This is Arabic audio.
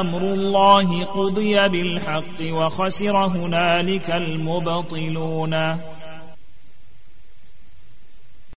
أمر الله قضي بالحق وخسر هنالك المبطلون.